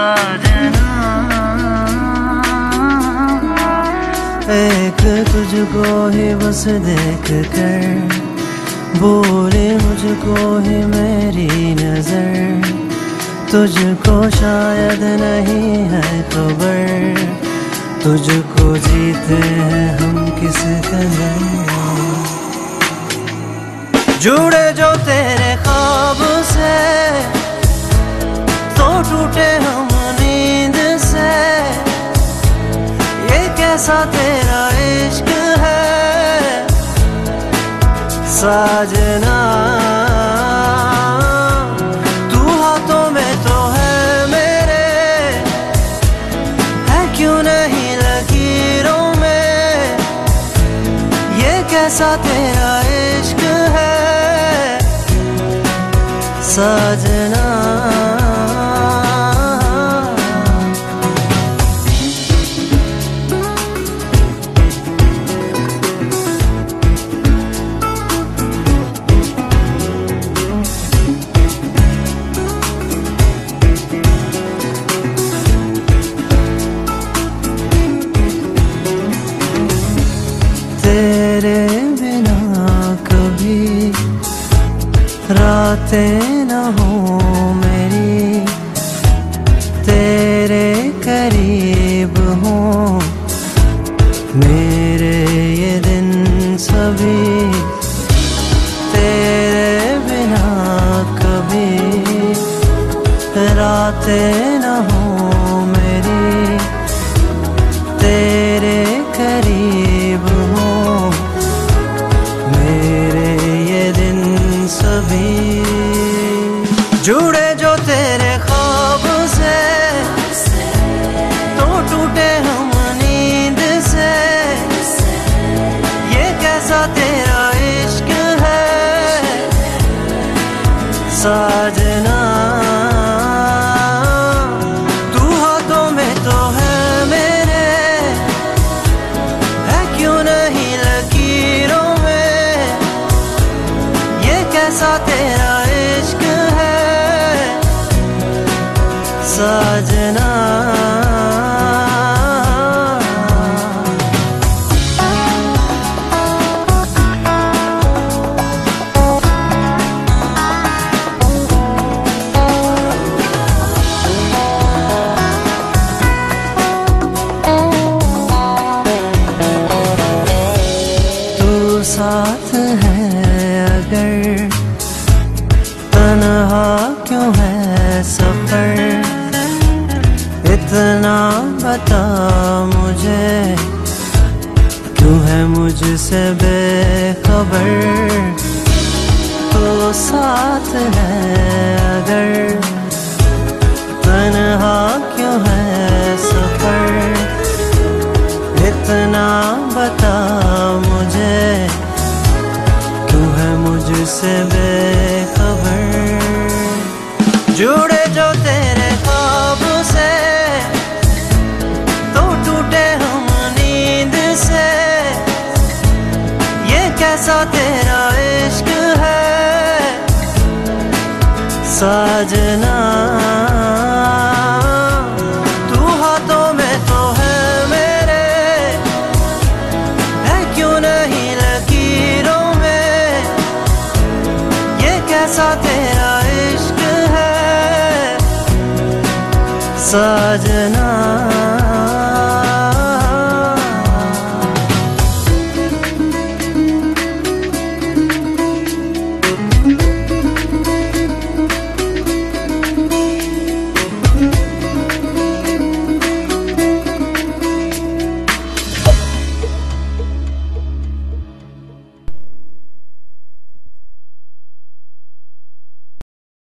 साजना एक तुझको ही बस देख कर, बोले मुझको ही मेरी नज़र। तुझको शायद नहीं है तो खबर तुझको जीते हैं हम किस कदर? जुड़े जो तेरे कैसा तेरा इश्क है, साजना। तू हाथों में तो है मेरे, है क्यों नहीं लकीरों में? ये कैसा तेरा इश्क है, साजना। रातें न हो मेरी, तेरे करीब हो। मेरे ये दिन सभी, तेरे बिना कभी रातें न हो मेरी। जुड़े जो तेरे ख्वाब से। तो टूटे हम नींद से। ये कैसा तेरा इश्क है? साजना साजना। साथ है अगर तन्हा क्यों इतना बता मुझे। क्यों है मुझसे बेखबर? तो साथ है अगर। तनहा क्यों है सफ़र? इतना बता मुझे। क्यों है मुझसे बेखबर साजना। तू हाथों में तो है मेरे। है क्यों नहीं लकीरों में? ये कैसा तेरा इश्क है? साजना।